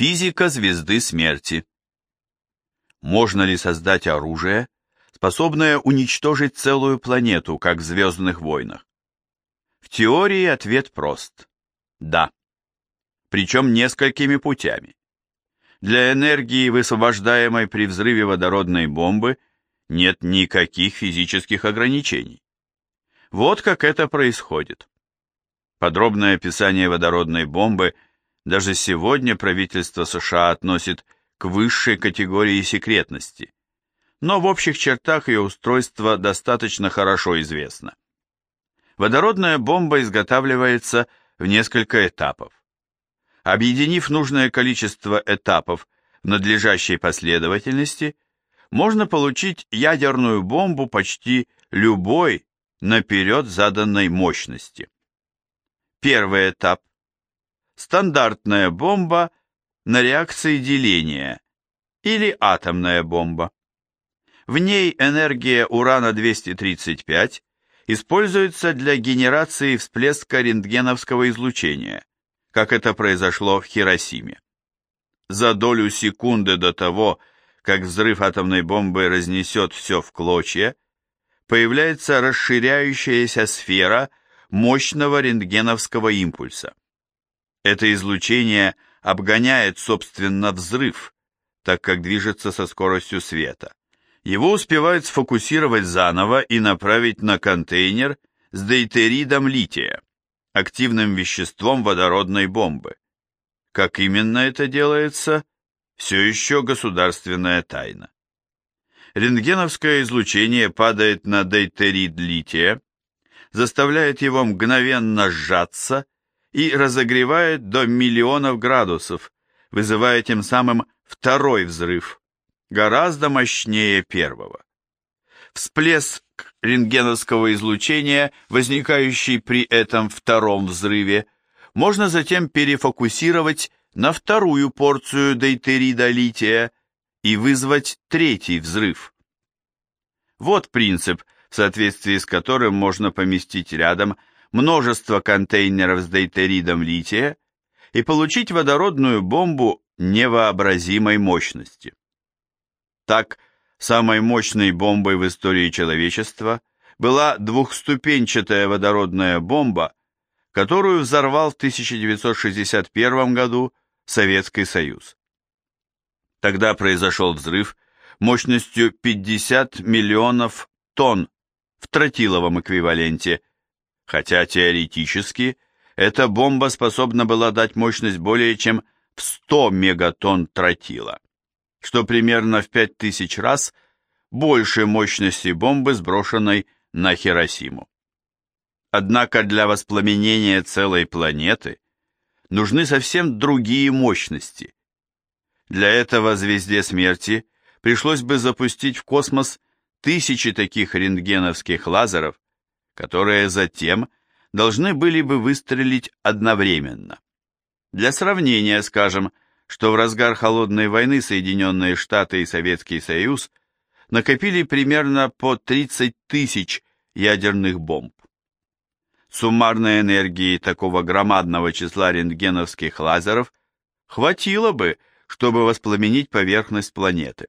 Физика звезды смерти. Можно ли создать оружие, способное уничтожить целую планету, как в «Звездных войнах»? В теории ответ прост. Да. Причем несколькими путями. Для энергии, высвобождаемой при взрыве водородной бомбы, нет никаких физических ограничений. Вот как это происходит. Подробное описание водородной бомбы даже сегодня правительство США относит к высшей категории секретности, но в общих чертах ее устройство достаточно хорошо известно. Водородная бомба изготавливается в несколько этапов. Объединив нужное количество этапов в надлежащей последовательности, можно получить ядерную бомбу почти любой наперед заданной мощности. Первый этап. Стандартная бомба на реакции деления или атомная бомба. В ней энергия урана-235 используется для генерации всплеска рентгеновского излучения, как это произошло в Хиросиме. За долю секунды до того, как взрыв атомной бомбы разнесет все в клочья, появляется расширяющаяся сфера мощного рентгеновского импульса. Это излучение обгоняет, собственно, взрыв, так как движется со скоростью света. Его успевают сфокусировать заново и направить на контейнер с дейтеридом лития, активным веществом водородной бомбы. Как именно это делается, все еще государственная тайна. Рентгеновское излучение падает на дейтерид лития, заставляет его мгновенно сжаться и разогревает до миллионов градусов, вызывая тем самым второй взрыв, гораздо мощнее первого. Всплеск рентгеновского излучения, возникающий при этом втором взрыве, можно затем перефокусировать на вторую порцию дейтерида лития и вызвать третий взрыв. Вот принцип, в соответствии с которым можно поместить рядом множество контейнеров с дейтеридом лития и получить водородную бомбу невообразимой мощности. Так, самой мощной бомбой в истории человечества была двухступенчатая водородная бомба, которую взорвал в 1961 году Советский Союз. Тогда произошел взрыв мощностью 50 миллионов тонн в тротиловом эквиваленте, хотя теоретически эта бомба способна была дать мощность более чем в 100 мегатонн тротила, что примерно в 5000 раз больше мощности бомбы, сброшенной на Хиросиму. Однако для воспламенения целой планеты нужны совсем другие мощности. Для этого звезде смерти пришлось бы запустить в космос тысячи таких рентгеновских лазеров, которые затем должны были бы выстрелить одновременно. Для сравнения скажем, что в разгар холодной войны Соединенные Штаты и Советский Союз накопили примерно по 30 тысяч ядерных бомб. Суммарной энергии такого громадного числа рентгеновских лазеров хватило бы, чтобы воспламенить поверхность планеты.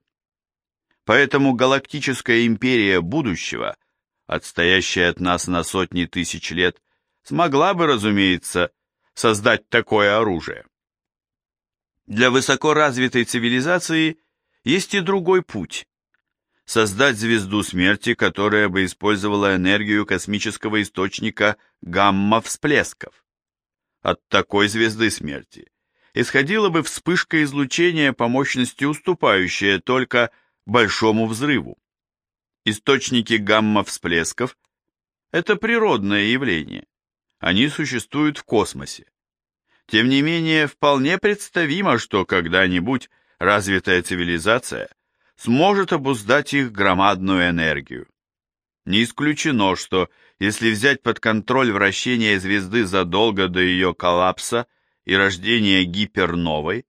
Поэтому галактическая империя будущего, отстоящая от нас на сотни тысяч лет, смогла бы, разумеется, создать такое оружие. Для высокоразвитой цивилизации есть и другой путь создать звезду смерти, которая бы использовала энергию космического источника гамма-всплесков. От такой звезды смерти исходила бы вспышка излучения по мощности уступающая только большому взрыву. Источники гамма-всплесков – это природное явление. Они существуют в космосе. Тем не менее, вполне представимо, что когда-нибудь развитая цивилизация – сможет обуздать их громадную энергию. Не исключено, что если взять под контроль вращение звезды задолго до ее коллапса и рождения гиперновой,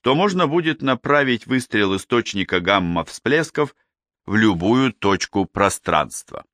то можно будет направить выстрел источника гамма-всплесков в любую точку пространства.